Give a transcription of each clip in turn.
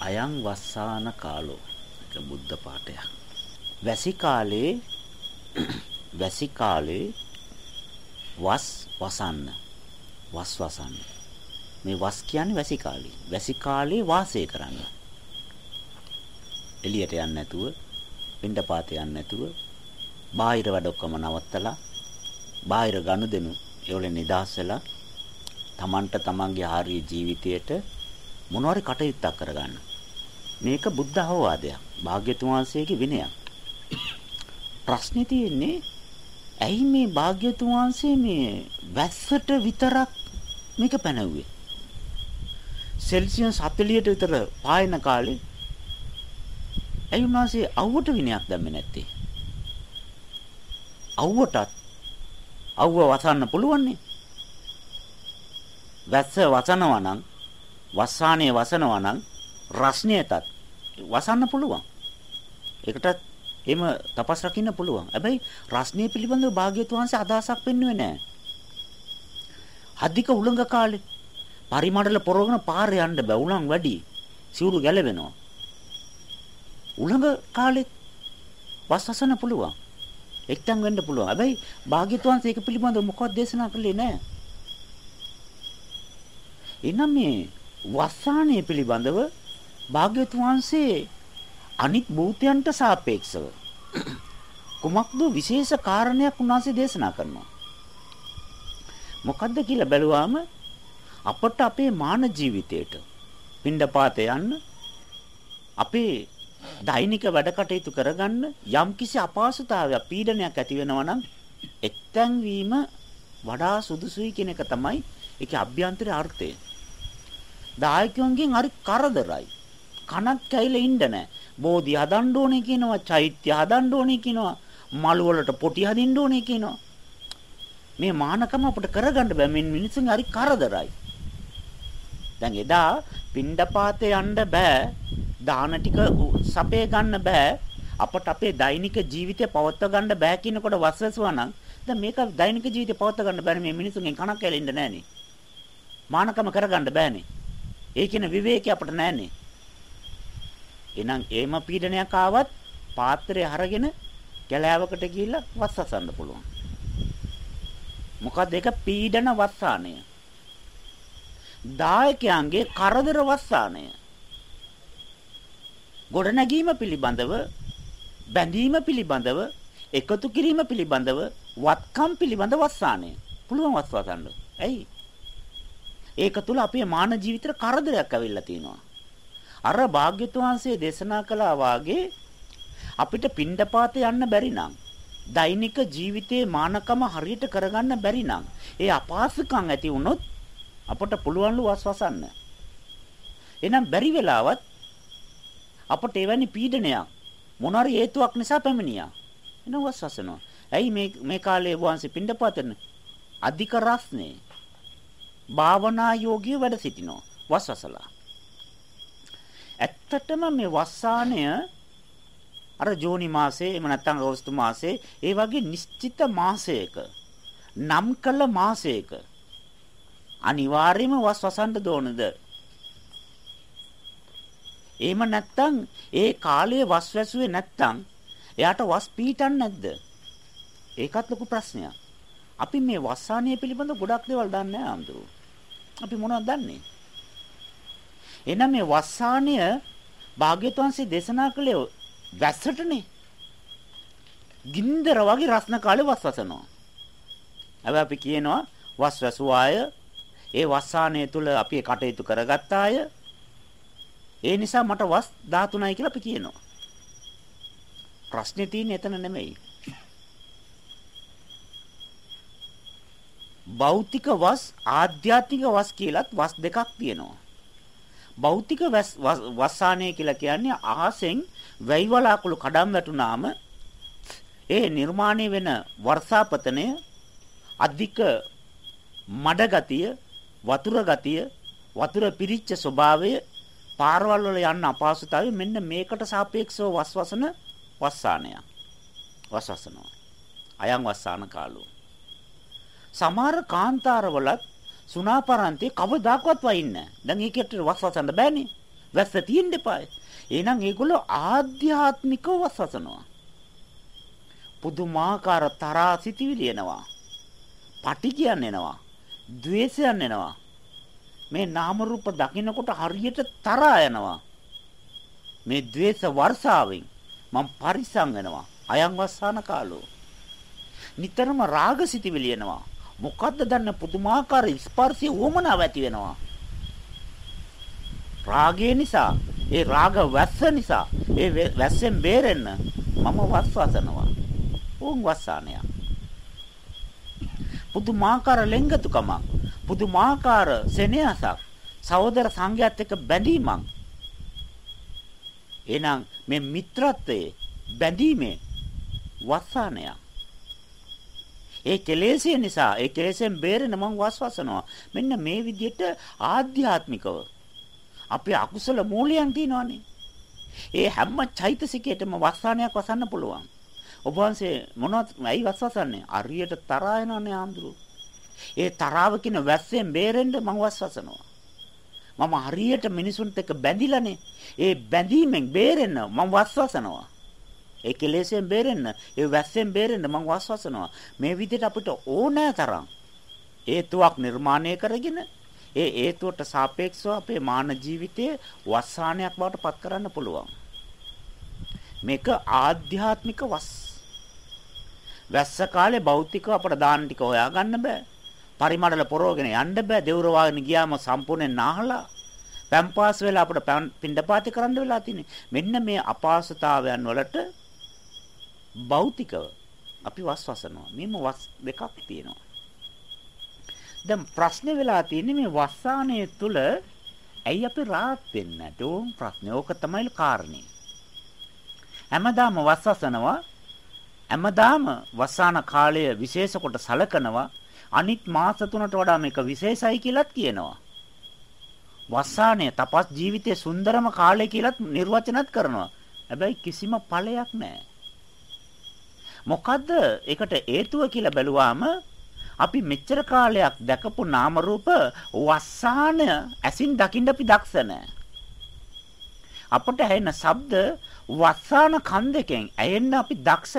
අයං වස්සාන කාලෝ එක බුද්ධ පාඨයක්. වැසි කාලේ වැසි කාලේ වස් වසන්න වස් වසන්න මේ වස් කියන්නේ වැසි කාලේ. වැසි කාලේ වාසය කරන්න. එළියට යන්නේ නැතුව, පින්ඩපාත යන්නේ නැතුව, බාහිර වැඩ ඔක්කොම නවත්තලා, බාහිර ගනුදෙනු ඒවල නිදාස් වෙලා තමන්ට තමන්ගේ ආර්ය ජීවිතයට මොනවාරි කටයුත්තක් කරගන්න. මේක බුද්ධ අවවාදයක්. භාග්‍යතුන් වහන්සේගේ විනයක්. ප්‍රශ්නේ තියෙන්නේ ඇයි මේ භාග්‍යතුන් වහන්සේ මේ වැස්සට විතරක් මේක පැනවුවේ? සෙල්සියස් 40ට විතර පායන කාලේ ඇයි උන්වහන්සේ අවුවට විනයක් දැම්මේ නැත්තේ? අවුවටත් අවුව වසන්න පුළුවන් නේ. වැස්ස වසනවා නම් වස්සානේ වසනවා නම් රස්නියටත් වසන්න පුළුවන්. ඒකටත් එහෙම තපස් රකින්න පුළුවන්. හැබැයි රස්නිය පිළිබඳව භාග්‍යවත් වහන්සේ අදහසක් පෙන්වුවේ නැහැ. අධික උලංග කාලේ පරිමණඩල පොරවගෙන පාරේ යන්න බෑ උලන් වැඩි. සිවුරු ගැලවෙනවා. උලංග කාලෙත් වස්සසන පුළුවන්. එක්තන් වෙන්න පුළුවන්. හැබැයි භාග්‍යවත් වහන්සේ ඒක පිළිබඳව මොකක්ද දේශනා කළේ නැහැ. එනම් මේ වස්සානය පිළිබඳව භාග්‍යවතුන් වහන්සේ අනිත් භූතයන්ට සාපේක්ෂව කුමක්ද විශේෂ කාරණයක් උන්වහන්සේ දේශනා කරනවා. මොකද්ද කියලා බැලුවාම අපට අපේ මාන ජීවිතයට පින්ඩපාත යන්න අපේ දෛනික වැඩ කටයුතු කරගන්න යම්කිසි අපහසුතාවයක් පීඩනයක් ඇති වෙනවා නම් එක්තැන් වීම වඩා සුදුසුයි කියන එක තමයි ඒකේ අභ්‍යන්තර අර්ථය. දායකයන්ගෙන් හරි කරදරයි. කනක් කැයිලා ඉන්න නැහැ. බෝධි හදන්න ඕනේ කියනවා, චෛත්‍ය හදන්න ඕනේ කියනවා, මළු වලට පොටි හදින්න ඕනේ කියනවා. මේ මානකම අපිට කරගන්න බෑ. මේ මිනිස්සුන් හරි කරදරයි. දැන් එදා පින්ඩපාතේ යන්න බෑ. දාන ටික සපේ ගන්න බෑ. අපට අපේ දෛනික ජීවිතය පවත්වා ගන්න බෑ කියනකොට වස්සසුවා නම් දැන් මේක දෛනික ජීවිතය පවත්වා ගන්න බැරි මේ මිනිසුන්ගෙන් කනක් ඇලෙන්න නෑනේ. මානකම කරගන්න බෑනේ. ඒ කියන විවේකී අපිට නැන්නේ. එහෙනම් ඒම පීඩනයක් ආවත් පාත්‍රය අරගෙන කැලෑවකට ගිහිල්ලා වස්සසන්න පුළුවන්. මොකද ඒක පීඩන වස්සානය. දායකයන්ගේ කරදර වස්සානය. ගොඩනැගීම පිළිබඳව බැඳීම පිළිබඳව එකතු කිරීම පිළිබඳව වත්කම් පිළිබඳ වස්සානය. පුළුවන් වස්සවසන්න. ඇයි? ඒක තුල අපේ මාන ජීවිතේ කරදරයක් ඇවිල්ලා තිනවා. අර භාග්‍යතුන් වහන්සේ දේශනා කළා වාගේ අපිට පින්ඩපාත යන්න බැරි නම් දෛනික ජීවිතයේ මානකම හරියට කරගන්න බැරි නම් ඒ අපහසුකම් ඇති වුණොත් අපට පුළුවන්ලු වස්වසන්න. එහෙනම් බැරි වෙලාවත් අපට එවැනි පීඩනයක් මොනවාරි හේතුවක් නිසා පැමිණියා. එහෙනම් වස්වසනවා. ඇයි මේ මේ කාලේ වහන්සේ පින්ඩපාතන අධික රස්නේ භාවනා යෝගී වැඩ සිටිනවා වස්සසලා. ඇත්තටම මේ වස්සානය අර ජූනි මාසේ එහෙම නැත්නම් අගෝස්තු මාසේ ඒ වගේ නිශ්චිත මාසයක නම් කළ මාසයක අනිවාර්යයෙන්ම වස් වසන්න දෝනද? එහෙම නැත්නම් ඒ කාලයේ වස් වැසුවේ නැත්නම් එයාට වස් පීටන්නේ නැද්ද? ඒකත් ලොකු ප්‍රශ්නයක්. අපි මේ වස්සානිය පිළිබඳ ගොඩක් දේවල් දන්නේ නැහැ අඳුරු අපි මොනවද දන්නේ? එහෙනම් මේ වස්සානය භාග්‍යවතුන්සේ දේශනා කළේ වැස්සටනේ. ගින්දර වගේ රස්න කාලේ වස් වසනවා. හැබැයි අපි කියනවා වස් වැසුවාය ඒ වස්සානය තුල අපි කටයුතු කරගත්ත අය ඒ නිසා මට වස් 13යි කියලා අපි කියනවා. ප්‍රශ්නේ තියෙන්නේ එතන නෙමෙයි. භෞතික වස් ආධ්‍යාත්මික වස් කියලත් වස් දෙකක් තියෙනවා. භෞතික වස්සානය කියලා කියන්නේ අහසෙන් වැයි වලාකුළු කඩම් වැටුනාම ඒ නිර්මාණය වෙන වර්ෂාපතනය අධික මඩ ගතිය වතුර ගතිය වතුර පිරිච්ච ස්වභාවය පාරවල් වල යන්න අපහසුතාවය මෙන්න මේකට සාපේක්ෂව වස්වසන වස්සානය වස්වසනවා. අයං වස්සාන කාලෝ සමහර කාන්තාරවලත් සුණාපරන්තේ කවදාකවත් වයින්නේ නැහැ. දැන් ඒකට වස් වසන්න බෑනේ. වැස්ස තියෙන්න එපායි. එහෙනම් ඒගොල්ලෝ ආධ්‍යාත්මිකව වසසනවා. පුදුමාකාර තරහා සිටිවිලි එනවා. පටි කියන්නේ එනවා. ද්වේෂයන් එනවා. මේ නාම රූප දකින්නකොට හරියට තරහා යනවා. මේ ද්වේෂ වර්ෂාවෙන් මම පරිස්සම් වෙනවා. අයං වස්සාන කාලෝ. නිතරම රාග සිටිවිලි එනවා. මොකද්ද දන්න පුදුමාකාර ස්පර්ශය වොමනාව ඇති වෙනවා. රාගය නිසා, ඒ රාග වැස්ස නිසා, ඒ වැස්සෙන් බේරෙන්න මම වස්වසනවා. උන් වස්සානය. පුදුමාකාර ලෙංගතුකම, පුදුමාකාර සෙනෙහසක්, සහෝදර සංඝයාත් එක්ක බැඳීමක්. එහෙනම් මේ මිත්‍රත්වයේ බැඳීමේ වස්සානයක්. ඒ කෙලෙසිය නිසා ඒ කෙලෙසෙන් බේරෙන මං වස්වසනවා. මෙන්න මේ විදිහට ආධ්‍යාත්මිකව අපේ අකුසල මූලයන් තියෙනවානේ. ඒ හැම චෛතසිකයකටම වස්සානයක් වසන්න පුළුවන්. ඔබ වහන්සේ මොනවද ඇයි වස්වසන්නේ? අරියට තරහා යනවනේ ආඳුරු. ඒ තරාව කියන වැස්සෙන් බේරෙන්න මං වස්වසනවා. මම හරියට මිනිසුන්ට එක්ක බැඳිලානේ. ඒ බැඳීමෙන් බේරෙන්න මං වස්වසනවා. ඒ කෙලෙසෙන් බේරෙන්න, ඒ වැස්සෙන් බේරෙන්න මං වස්වසනවා. මේ විදිහට අපිට ඕනෑ තරම් හේතුවක් නිර්මාණය කරගෙන ඒ හේතුවට සාපේක්ෂව අපේ මාන ජීවිතයේ වස්සානයක් බවට පත් කරන්න පුළුවන්. මේක ආධ්‍යාත්මික වස්. වැස්ස කාලේ භෞතිකව අපට දාන ටික හොයාගන්න බෑ. පරිමඩල පොරවගෙන යන්න බෑ. දෙවුර වාගෙන ගියාම සම්පූර්ණයෙන් නාහලා පැම්පාස් වෙලා අපිට පින්ඩපාතේ කරන්න වෙලා තියෙන්නේ. මෙන්න මේ අපහසුතාවයන් වලට භෞතිකව අපි වස්වසනවා. මේම වස් දෙකක් තියෙනවා. දැන් ප්‍රශ්නේ වෙලා තියෙන්නේ මේ වස්සානයේ තුල ඇයි අපි rahat වෙන්නේ? ඩෝම් ප්‍රශ්නේ. ඕක තමයි කාරණේ. හැමදාම වස්සසනවා. හැමදාම වස්සාන කාලය විශේෂ කොට සලකනවා. අනිත් මාස තුනට වඩා මේක විශේෂයි කියලාත් කියනවා. වස්සානය තපස් ජීවිතයේ සුන්දරම කාලය කියලාත් නිර්වචනත් කරනවා. හැබැයි කිසිම ඵලයක් නැහැ. මොකද්ද ඒකට හේතුව කියලා බැලුවාම අපි මෙච්චර කාලයක් දැකපු නාම රූප වස්සාන ඇසින් දකින්න අපි දක්ෂ අපට ඇහෙන ශබ්ද වස්සාන කන් දෙකෙන් ඇහෙන්න අපි දක්ෂ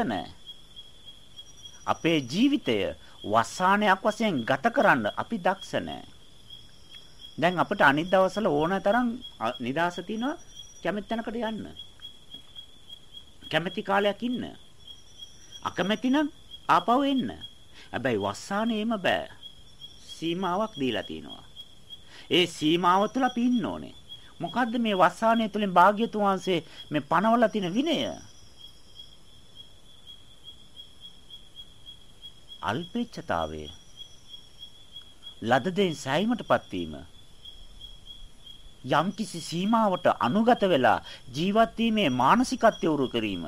අපේ ජීවිතය වස්සානයක් වශයෙන් ගත කරන්න අපි දක්ෂ දැන් අපිට අනිත් දවස්වල ඕන තරම් නිදාස තියනවා කැමති තැනකට යන්න. කැමති කාලයක් ඉන්න. අකමැති නම් ආපහු එන්න. හැබැයි වස්සානේම බෑ. සීමාවක් දීලා තිනවා. ඒ සීමාව තුළ අපි ඉන්න ඕනේ. මොකද්ද මේ වස්සානය තුළින් භාග්‍යතුන් වහන්සේ මේ පනවලා තියෙන විනය? අල්පේච්ඡතාවය. ලද දෙයින් සෑයීමටපත් වීම. යම්කිසි සීමාවට අනුගත වෙලා ජීවත් වීමේ මානසිකත්වය උරු කිරීම.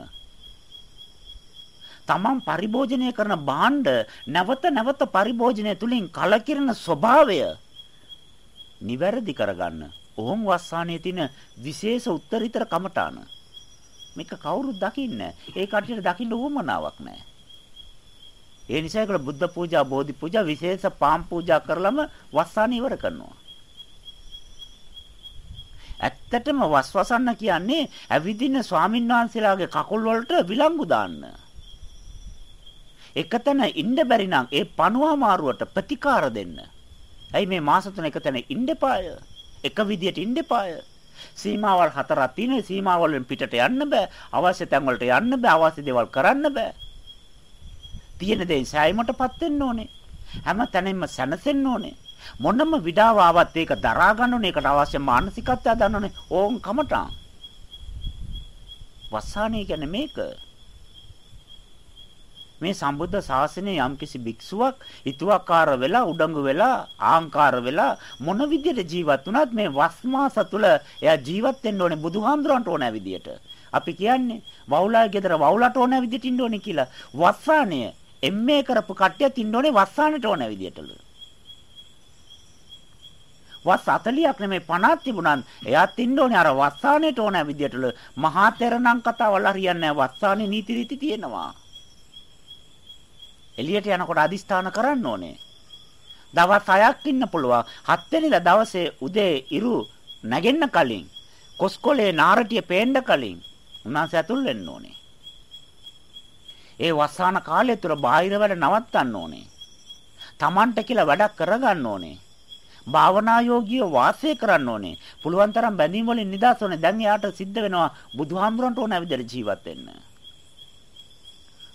තමන් පරිභෝජනය කරන භාණ්ඩ නැවත නැවත පරිභෝජනය තුලින් කලකිරෙන ස්වභාවය නිවැරදි කරගන්න. ඕම් වස්සානයේ තියෙන විශේෂ උත්තරීතර කමඨාන. මේක කවුරුත් දකින්නේ ඒ කටියට දකින්න උවමනාවක් නැහැ. ඒ නිසා ඒකට බුද්ධ පූජා, බෝධි පූජා, විශේෂ පාම් පූජා කරලම වස්සාන ඉවර කරනවා. ඇත්තටම වස්වසන්න කියන්නේ ඇවිදින ස්වාමින්වහන්සේලාගේ කකුල් වලට විලංගු දාන්න. එකතැන ඉන්න බැරි නම් ඒ පණුවා මාරුවට ප්‍රතිකාර දෙන්න. ඇයි මේ මාස තුන එකතැන ඉන්න එපාය? එක විදියට ඉන්න එපාය. සීමාවල් හතරක් තියෙනවා. සීමාවල් වලින් පිටට යන්න බෑ. අවශ්‍ය තැන් වලට යන්න බෑ. අවශ්‍ය දේවල් කරන්න බෑ. තියෙන දේ සෑයීමටපත් වෙන්න ඕනේ. හැම තැනින්ම සැනසෙන්න ඕනේ. මොනම විඩාව ආවත් ඒක දරා ගන්න ඕනේ. ඒකට අවශ්‍ය මානසිකත්වය ගන්න ඕනේ. ඕන් කමටා. වස්සානේ කියන්නේ මේක. මේ සම්බුද්ධ ශාසනයේ යම්කිසි භික්ෂුවක් හිතුවක්කාර වෙලා උඩඟු වෙලා ආහංකාර වෙලා මොන විදියට ජීවත් වුණත් මේ වස්මාස තුල එයා ජීවත් වෙන්න ඕනේ බුදුහාමුදුරන්ට ඕන විදියට. අපි කියන්නේ වවුලාගේ ගෙදර වවුලට ඕන විදියට ඉන්න ඕනේ කියලා. වස්සානය එම්මේ කරපු කට්ටියත් ඉන්න ඕනේ වස්සානට ඕන විදියටලු. වස් 40ක් නෙමෙයි 50ක් තිබුණත් එයාත් ඉන්න ඕනේ අර වස්සානේට ඕන විදියටලු. මහා තෙරණම් කතාවල් හරියන්නේ නැහැ. වස්සානේ නීති රීති තියෙනවා. එළියට යනකොට අදිස්ථාන කරන්න ඕනේ. දවස් 6ක් ඉන්න පුළුවන්. හත් වෙනිදා දවසේ උදේ ඉරු නැගෙන්න කලින් කොස්කොලේ නාරටිය පේන්න කලින් උන්වහන්සේ ඇතුල් වෙන්න ඕනේ. ඒ වසාන කාලය තුර බාහිර වැඩ නවත්තන්න ඕනේ. Tamanට කියලා වැඩක් කරගන්න ඕනේ. භාවනා යෝගිය වාසය කරන්න ඕනේ. පුළුවන් තරම් බැඳීම් වලින් නිදහස් ඕනේ. දැන් එයාට සිද්ධ වෙනවා බුදුහාමුදුරන්ට ඕන ඇවිදලා ජීවත් වෙන්න.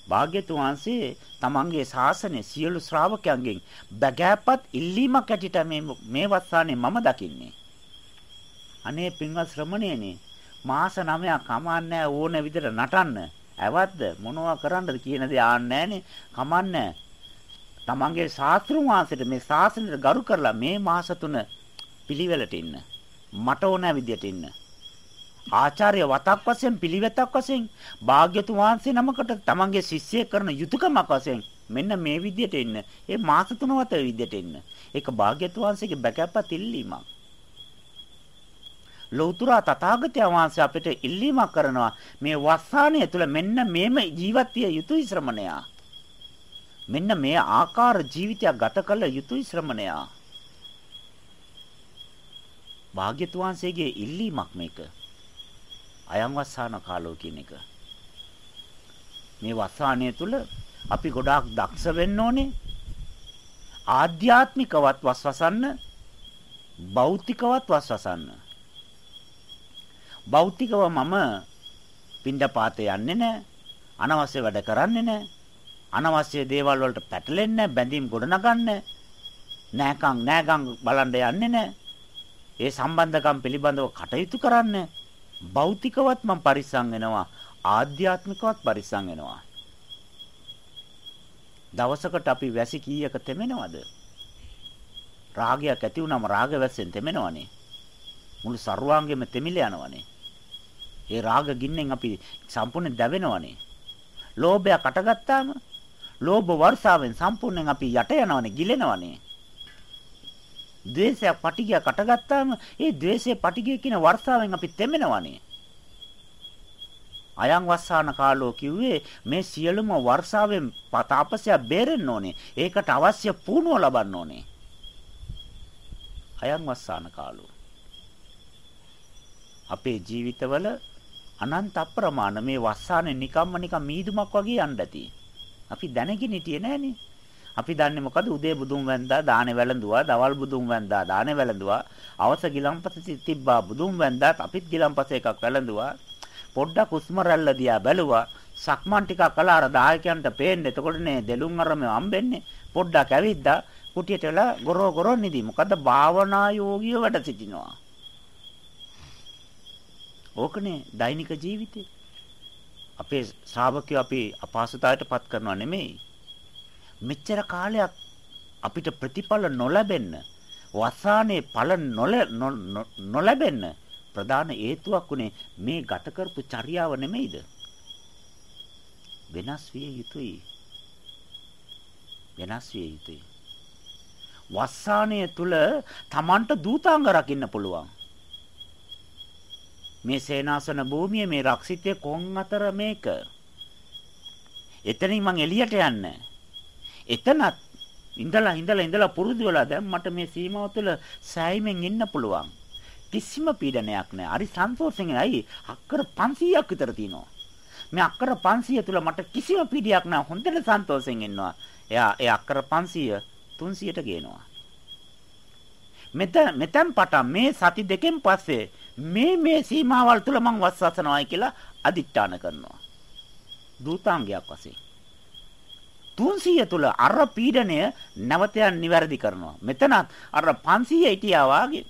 භාග්‍යතුන් වහන්සේ තමන්ගේ ශාසනය සියලු ශ්‍රාවකයන්ගෙන් බගෑපත් ඉල්ලීමක් ඇටිට මේ මේ වස්සානේ මම දකින්නේ. අනේ පින්වත් ශ්‍රමණේනි මාස 9ක් කමන්නේ ඕන විදිහට නටන්න. ඇවද්ද මොනවා කරන්නද කියන දේ ආන්නේ නැහනේ. කමන්නේ. තමන්ගේ ශාස්ත්‍රුන් වහන්සේට මේ ශාසනයට ගරු කරලා මේ මාස තුන පිළිවෙලට ඉන්න. මට ඕන විදිහට ඉන්න. ආචාර්ය වතක් වශයෙන් පිළිවෙතක් වශයෙන් භාග්‍යතුන් වහන්සේ නමකට තමන්ගේ ශිෂ්‍යයෙක් කරන යුතුයකමක් වශයෙන් මෙන්න මේ විදිහට ඉන්න. ඒ මාස තුන වත විදිහට ඉන්න. ඒක භාග්‍යතුන් වහන්සේගේ බැකපත් ඉල්ලීමක්. ලෞතර තථාගතයන් වහන්සේ අපිට ඉල්ලීමක් කරනවා මේ වස්සානය තුළ මෙන්න මේම ජීවත් විය යුතුයි ශ්‍රමණයා. මෙන්න මේ ආකාර ජීවිතයක් ගත කළ යුතුයි ශ්‍රමණයා. භාග්‍යතුන් වහන්සේගේ ඉල්ලීමක් මේක. අයං වස්සාන කාලෝ කියන එක. මේ වස්සානය තුල අපි ගොඩාක් දක්ෂ වෙන්න ඕනේ. ආධ්‍යාත්මිකවත් වස්වසන්න භෞතිකවත් වස්වසන්න. භෞතිකව මම පින්ඩපාතේ යන්නේ නැහැ. අනවශ්‍ය වැඩ කරන්නේ නැහැ. අනවශ්‍ය දේවල් වලට පැටලෙන්නේ බැඳීම් ගොඩනගන්නේ නෑකම් නෑගම් බලන්න යන්නේ නැහැ. ඒ සම්බන්ධකම් පිළිබඳව කටයුතු කරන්නේ භෞතිකවත් මම පරිස්සම් වෙනවා. ආධ්‍යාත්මිකවත් පරිස්සම් වෙනවා. දවසකට අපි වැසි කීයක තෙමෙනවද? රාගයක් ඇති වුනම රාග වැස්සෙන් තෙමෙනවනේ. මුළු සර්වාංගෙම තෙමිල යනවනේ. ඒ රාග ගින්නෙන් අපි සම්පූර්ණයෙන් දැවෙනවනේ. ලෝභය කටගත්තාම ලෝභ වර්ෂාවෙන් සම්පූර්ණයෙන් අපි යට යනවනේ ගිලෙනවනේ. ද්වේෂයක් පටිගයක් අටගත්තාම ඒ ද්වේෂයේ පටිගය කියන වර්ෂාවෙන් අපි තෙමෙනවනේ. අයං වස්සාන කාලෝ කිව්වේ මේ සියලුම වර්ෂාවෙන් තාපසය බේරෙන්න ඕනේ. ඒකට අවශ්‍ය පුණුව ලබන්න ඕනේ. අයං වස්සාන කාලෝ. අපේ ජීවිතවල අනන්ත අප්‍රමාණ මේ වස්සානේ නිකම්ම නිකම් මීදුමක් වගේ යන්න ඇති. අපි දැනගෙන හිටියේ නෑනේ. අපි දන්නේ මොකද උදේ බුදුන් වැන්දා දානේ වැළඳුවා දවල් බුදුන් වැන්දා දානේ වැළඳුවා. අවස ගිලම්පස තිබ්බා බුදුන් වැන්දාත් අපිත් ගිලම්පස එකක් වැළඳුවා. පොඩ්ඩක් උස්ම රැල්ල දිහා බැලුවා. සක්මන් ටිකක් කළා අර දායකයන්ට පේන්නේ. එතකොටනේ දෙලුම් අරම හම්බෙන්නේ. පොඩ්ඩක් ඇවිද්දා කුටියට වෙලා ගොරෝ ගොරෝ නිදි. මොකද භාවනා යෝගිය වැඩ සිටිනවා. ඕකනේ දෛනික ජීවිතේ. අපේ ශ්‍රාවකයෝ අපි අපහසුතාවයට පත් කරනවා නෙමෙයි. මෙච්චර කාලයක් අපිට ප්‍රතිඵල නොලැබෙන්න වසානේ ඵල නොලැබෙන්න ප්‍රධාන හේතුවක් උනේ මේ ගත කරපු චර්යාව නෙමෙයිද? වෙනස් විය යුතුයි. වෙනස් විය යුතුයි. වස්සානය තුල Tamanට දූතාංග රකින්න පුළුවන්. මේ සේනාසන භූමිය මේ රක්ෂිතයේ කොන් අතර මේක. එතනින් මං එළියට යන්නේ. එතනත් ඉඳලා ඉඳලා ඉඳලා පුරුදු වෙලා දැන් මට මේ සීමාව තුළ සෑයීමෙන් ඉන්න පුළුවන්. කිසිම පීඩනයක් නැහැ. හරි සන්තෝෂෙන් ඇයි අක්කර 500ක් විතර තියෙනවා. මේ අක්කර 500 තුළ මට කිසිම පීඩයක් නැහැ. හොඳට සන්තෝෂෙන් ඉන්නවා. එයා ඒ අක්කර 500 300ට ගේනවා. මෙතන මෙතෙන් පටන් මේ සති දෙකෙන් පස්සේ මේ මේ සීමාවල් තුල මං වස්සසනවායි කියලා අදිත්‍යාන කරනවා. දූතාංගයක් වශයෙන් 300 තුල අර පීඩණය නැවතයන් නිවැරදි කරනවා. මෙතනත් අර 500 හිටියා වාගේ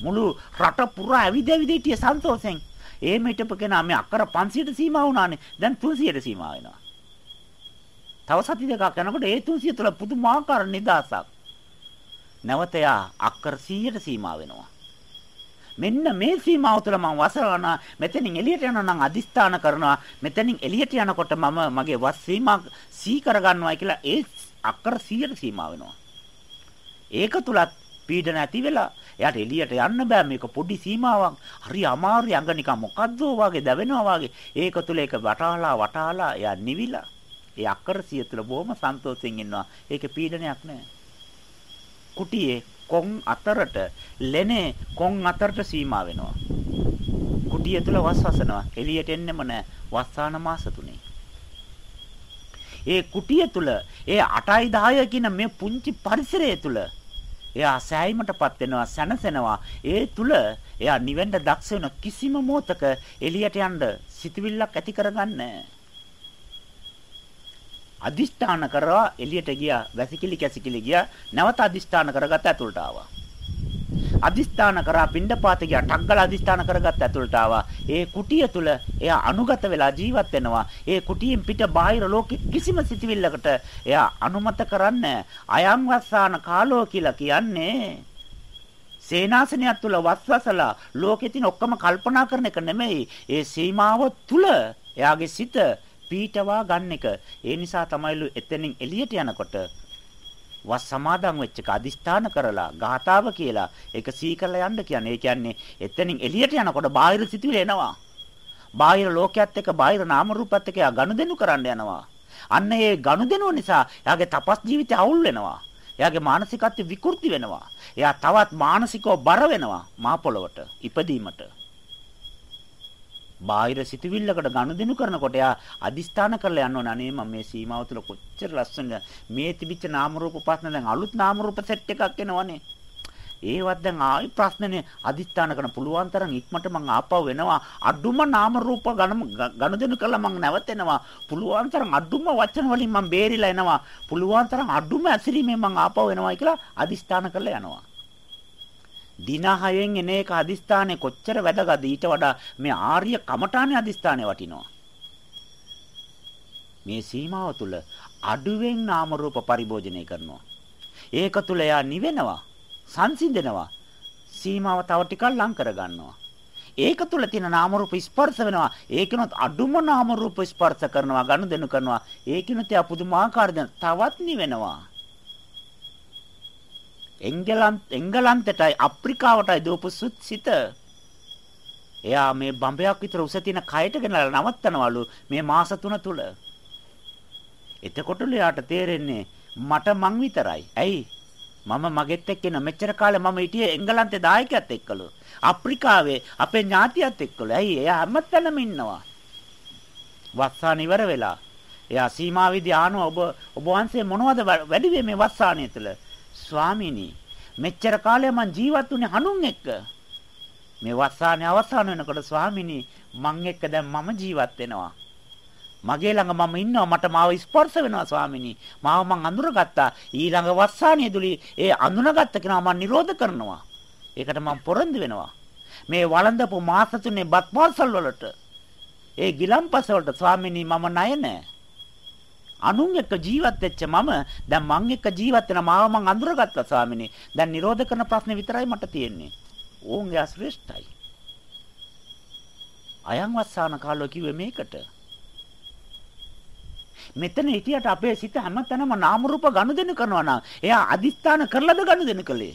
මුළු රට පුරා ඇවිද ඇවිද හිටිය සන්තෝෂෙන්. එහෙම හිටපු කෙනා මේ අක්කර 500ට සීමා වුණානේ. දැන් 300ට සීමා වෙනවා. තව සති දෙකක් යනකොට ඒ 300 තුල පුදුමාකාර නිදාසක්. නැවතයා අක්කර 100ට සීමා වෙනවා. මෙන්න මේ සීමාව තුළ මම වසරනවා මෙතනින් එළියට යනවා නම් අදිස්ථාන කරනවා. මෙතනින් එළියට යනකොට මම මගේ වස් සීමා සී කරගන්නවා කියලා ඒ අක්කර 100ට සීමා වෙනවා. ඒක තුලත් පීඩන ඇති වෙලා එයාට එළියට යන්න බෑ. මේක පොඩි සීමාවක්. හරි අමාරු යඟ නිකන් මොකද්ද වගේ දැවෙනවා වගේ. ඒක තුල ඒක වටාලා වටාලා එයා නිවිලා ඒ අක්කර 100 තුල බොහොම සන්තෝෂෙන් ඉන්නවා. ඒකේ පීඩනයක් නෑ. කුටියේ කොන් අතරට ලෙනේ කොන් අතරට සීමා වෙනවා. කුටිය තුල වස්වසනවා. එළියට එන්නෙම නැහැ. වස්සාන මාස තුනේ. ඒ කුටිය තුල ඒ 8යි 10 කියන මේ පුංචි පරිසරය තුල එයා සෑයීමටපත් වෙනවා සැනසෙනවා ඒ තුල එයා නිවෙන්න දක්ෂ වෙන කිසිම මොහතක එළියට යන්න සිතවිල්ලක් ඇති කරගන්නේ අදිෂ්ඨාන කරා එළියට ගියා වැසිකිලි කැසිකිලි ගියා නැවත අදිෂ්ඨාන කරගත්ත ඇතුළට ආවා අදිස්ථාන කරා පිණ්ඩපාත ගියා ටග්ගල අදිස්ථාන කරගත්ත ඇතුළට ආවා. ඒ කුටිය තුල එයා අනුගත වෙලා ජීවත් වෙනවා. ඒ කුටියෙන් පිට බාහිර ලෝකෙ කිසිම සිතිවිල්ලකට එයා අනුමත කරන්නේ අයං වස්සාන කාලෝ කියලා කියන්නේ සේනාසනයක් තුල වස්වසලා ලෝකෙ තියෙන ඔක්කොම කල්පනා කරන එක නෙමෙයි. ඒ සීමාව තුල එයාගේ සිත පීඨවා ගන්න එක. ඒ නිසා තමයිලු එතනින් එළියට යනකොට වස් සමාදන් වෙච්ච එක අදිස්ථාන කරලා ගාතාව කියලා ඒක සීකරලා යන්න කියන්නේ. ඒ කියන්නේ එතනින් එළියට යනකොට බාහිර සිතුවිලි එනවා. බාහිර ලෝකයක් එක්ක බාහිර නාම රූපات එක්ක ගනුදෙනු කරන්න යනවා. අන්න ඒ ගනුදෙනුව නිසා එයාගේ තපස් ජීවිතය අවුල් වෙනවා. එයාගේ මානසිකත්වය විකෘති වෙනවා. එයා තවත් මානසිකව බර වෙනවා මා පොළවට ඉපදීමට. බාහිර සිතුවිල්ලකට ගනුදෙනු කරනකොට එයා අදිස්ථාන කරලා යන්න ඕන. අනේ මම මේ සීමාව තුළ කොච්චර ලස්සනද. මේ තිබිච්ච නාම රූප පස්න දැන් අලුත් නාම රූප සෙට් එකක් එනවනේ. ඒවත් දැන් ආයි ප්‍රශ්නනේ. අදිස්ථාන කරන පුළුවන් තරම් ඉක්මනට මං ආපහු වෙනවා අඩුම නාම රූප ගනුදෙනු කරලා මං නැවතෙනවා. පුළුවන් තරම් අඩුම වචන වලින් මං බේරිලා එනවා. පුළුවන් තරම් අඩුම ඇසිරීමෙන් මං ආපහු වෙනවා කියලා අදිස්ථාන කරලා යනවා. දින 6න් එන එක අදිස්ථානේ කොච්චර වැදගත්ද? ඊට වඩා මේ ආර්ය කමඨානේ අදිස්ථානේ වටිනවා. මේ සීමාව තුල අඩුවෙන් නාම රූප පරිභෝජනය කරනවා. ඒක තුල එයා නිවෙනවා සංසිඳෙනවා සීමාව තව ටිකක් ලං කර ගන්නවා ඒක තුල තියෙන නාම රූප ස්පර්ශ වෙනවා. ඒකිනුත් අඩුම නාම රූප ස්පර්ශ කරනවා ගනුදෙනු කරනවා. ඒකිනුත් එයා පුදුමාකාර තවත් නිවෙනවා. එංගලන්ත එංගලන්තයටයි අප්‍රිකාවටයි දෝපු සිත එයා මේ බම්බයක් විතර උස තියෙන කයට ගෙනලා නවත්තනවලු මේ මාස තුන තුල. එතකොටලු යාට තේරෙන්නේ මට මං විතරයි. ඇයි? මම මගෙත් එක්ක ඉන්න මෙච්චර කාලේ මම හිටියේ එංගලන්තේ දායකයත් එක්කලු. අප්‍රිකාවේ අපේ ඥාතියත් එක්කලු. ඇයි? එයා හැමතැනම ඉන්නවා. වස්සාන ඉවර වෙලා. එයා සීමාවිදි ආනෝ ඔබ ඔබ වහන්සේ මොනවද වැඩි මේ වස්සානිය තුළ? ස්වාමීනි මෙච්චර කාලයක් මං ජීවත් වුණේ හනුන් එක්ක. මේ වස්සානේ අවසන් වෙනකොට ස්වාමීනි මං එක්ක දැන් මම ජීවත් වෙනවා. මගේ ළඟ මම ඉන්නවා මට මාව ස්පර්ශ වෙනවා ස්වාමීනි. මාව මං අඳුරගත්තා. ඊළඟ වස්සානේ දුලි ඒ අඳුනගත්ත කෙනා මං නිරෝධ කරනවා. ඒකට මං පොරොන්දු වෙනවා. මේ වළඳපු මාස තුනේ බත් පාසල් වලට ඒ ගිලම්පස වලට ස්වාමීනි මම ණය නැහැ. අනුන් එක්ක ජීවත් වෙච්ච මම දැන් මං එක්ක ජීවත් වෙන මාව මං අඳුරගත්තා ස්වාමිනේ. දැන් නිරෝධ කරන ප්‍රශ්නේ විතරයි මට තියෙන්නේ. ඕන් යා ශ්‍රේෂ්ඨයි. අයං වස්සාන කාලෝ කිව්වේ මේකට. මෙතන හිටියට අපේ සිත හැමතැනම නාම රූප ගනුදෙනු කරනවා නම් එයා අදිස්ථාන කරලාද ගනුදෙනු කළේ?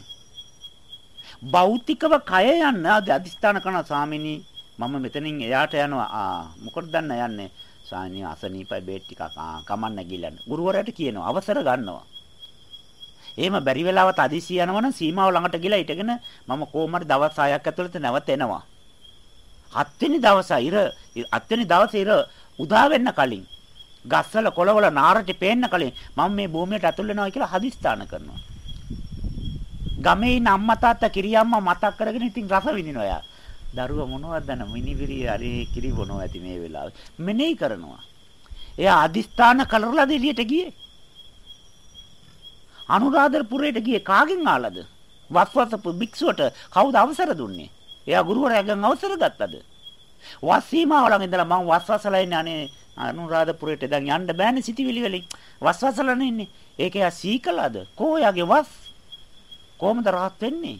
භෞතිකව කය යන්න අදිස්ථාන කරන ස්වාමිනී මම මෙතනින් එයාට යනවා. ආ මොකටද දන්න යන්නේ? සානිය අසනීපයි බේත් ටිකක් ආ කමන්න ගිලන්න. ගුරුවරයාට කියනවා අවසර ගන්නවා. එහෙම බැරි වෙලාවත් අදිසි යනවනම් සීමාව ළඟට ගිලා ඉටගෙන මම කොහොමද දවස් 6ක් ඇතුළත නැවත එනවා. හත්වෙනි දවසේ ඉර හත්වෙනි දවසේ ඉර උදා වෙන්න කලින් ගස්වල කොළවල නාරටි පේන්න කලින් මම මේ භූමියට ඇතුල් වෙනවා කියලා හදිස්ථාන කරනවා. ගමේ ඉන්න අම්මා තාත්තා කිරියම්මා මතක් කරගෙන ඉතින් රස විඳිනවා යා. දරුවා මොනවද දන්න මිනිවිරිය අරේ කිරි බොනවා ඇති මේ වෙලාවේ. මෙනෙහි කරනවා. එයා අදිස්ථාන කලරලාද එළියට ගියේ? අනුරාධපුරයට ගියේ කාගෙන් ආලද? වස්වසපු භික්ෂුවට කවුද අවසර දුන්නේ? එයා ගුරුවරයාගෙන් අවසර ගත්තද? වස්සීමාව ළඟ ඉඳලා මම වස්වසලා ඉන්නේ අනේ අනුරාධපුරයට දැන් යන්න බෑනේ සිටිවිලි වලින්. වස්වසලානේ ඉන්නේ. ඒක එයා සීකලාද? කෝ එයාගේ වස්? කොහොමද rahat වෙන්නේ?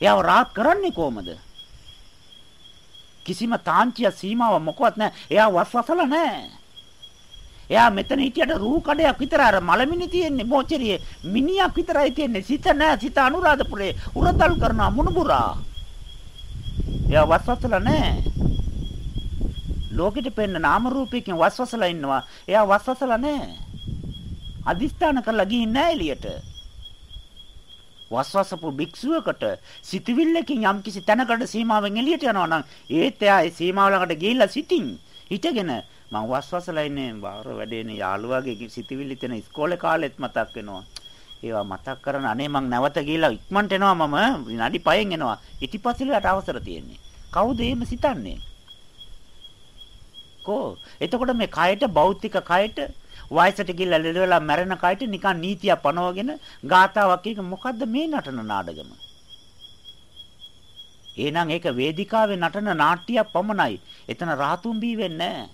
එයාව rahat කරන්නේ කොහොමද? කිසිම තාංචිය සීමාව මොකවත් නැහැ. එයා වස්වසල නැහැ. එයා මෙතන හිටියට රූ කඩයක් විතර අර මලමිනි තියෙන්නේ මොචරියේ මිනියක් විතරයි තියෙන්නේ. සිත නැහැ. සිත අනුරාධපුරේ උරතල් කරන මුණුබුරා. එයා වස්වසල නැහැ. ලෝකෙට පෙන්න නාම රූපයකින් වස්වසලා ඉන්නවා. එයා වස්වසලා නැහැ. අදිස්ථාන කරලා ගිහින් නැහැ එළියට. වස්වසපු භික්ෂුවකට සිතවිල්ලකින් යම්කිසි තැනකට සීමාවෙන් එළියට යනවා නම් ඒත් එයා ඒ සීමාව ළඟට ගිහිල්ලා සිටින් හිටගෙන මම වස්වසලා ඉන්නේ බාහිර වැඩේනේ යාළුවාගේ සිතවිලි තැන ඉස්කෝලේ කාලෙත් මතක් වෙනවා. ඒවා මතක් කරන අනේ මං නැවත ගිහිල්ලා ඉක්මනට එනවා මම විනාඩි 5න් එනවා. ඊටිපස්සෙලට අවසර තියෙන්නේ. කවුද එහෙම සිතන්නේ? කෝ එතකොට මේ කයට භෞතික කයට වයසට ගිහිල්ලා ලෙඩ වෙලා මැරෙන කයට නිකන් නීතිය පනවගෙන ගාතාවක් එක මොකද්ද මේ නටන නාඩගම? එහෙනම් ඒක වේදිකාවේ නටන නාට්‍යයක් පමණයි. එතන රාතුන් බී වෙන්නේ නැහැ.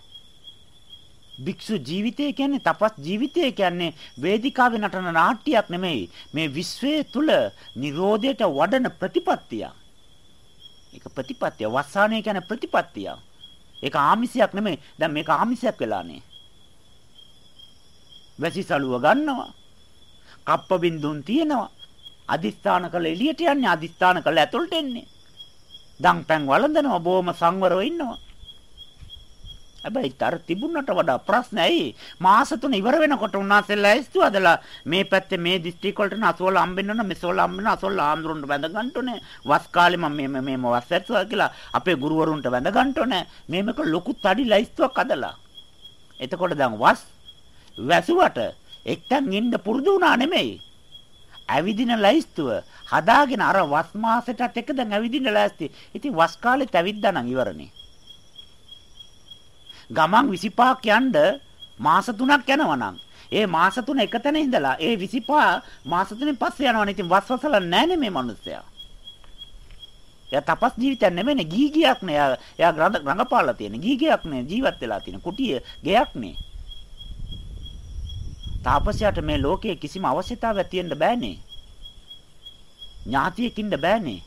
භික්ෂු ජීවිතය කියන්නේ තපස් ජීවිතය කියන්නේ වේදිකාවේ නටන නාට්‍යයක් නෙමෙයි. මේ විශ්වයේ තුල Nirodheට වඩන ප්‍රතිපත්තිය. ඒක ප්‍රතිපත්තිය. වස්සානය කියන්නේ ප්‍රතිපත්තිය. ඒක ආමිසයක් නෙමෙයි. දැන් මේක ආමිසයක් වෙලානේ. වැසිසලුව ගන්නවා. කප්ප බින්දුන් තියෙනවා. අදිස්ථාන කළ එළියට යන්නේ අදිස්ථාන කළ ඇතුළට එන්නේ. දන් පැන් වළඳනවා බොහොම සංවරව ඉන්නවා. හැබැයි තර තිබුණට වඩා ප්‍රශ්න ඇයි මාස තුන ඉවර වෙනකොට උන්වහන්සේලා ඇස්තු අදලා මේ පැත්තේ මේ දිස්ත්‍රික් වලට අසෝල හම්බෙන්න ඕන මෙසෝල හම්බෙන්න අසෝල ආම්ඳුරුන්ට වැඳ ගන්න ඕනේ වස් කාලේ මම මේ මේ වස් ඇත්තුවා කියලා අපේ ගුරුවරුන්ට වැඳ ගන්න ඕනේ මේක ලොකු තඩි ලයිස්තුවක් අදලා එතකොට දැන් වස් වැසුවට එක්තන් ඉන්න පුරුදු වුණා නෙමෙයි ඇවිදින ලයිස්තුව හදාගෙන අර වස් මාසෙටත් එක දැන් ඇවිදින්න ලෑස්ති. ඉතින් වස් කාලෙත් ඇවිද්දා නම් ඉවරනේ. ගමන් 25ක් යන්න මාස 3ක් යනවා නම් ඒ මාස 3 එකතැන ඉඳලා ඒ 25 මාස 3න් පස්සේ යනවනේ. ඉතින් වස්වසල නැහැනේ මේ මිනිස්සයා. එයා තපස් ජීවිතයක් නෙමෙයිනේ ගීගියක් නේ. එයා එයා රඟපාලා තියෙන ගීගියක් නේ ජීවත් වෙලා තියෙන කුටිය ගයක් නේ. තාපසයාට මේ ලෝකයේ කිසිම අවශ්‍යතාවයක් තියෙන්න බෑනේ. ඥාතියෙකින්ද බෑනේ.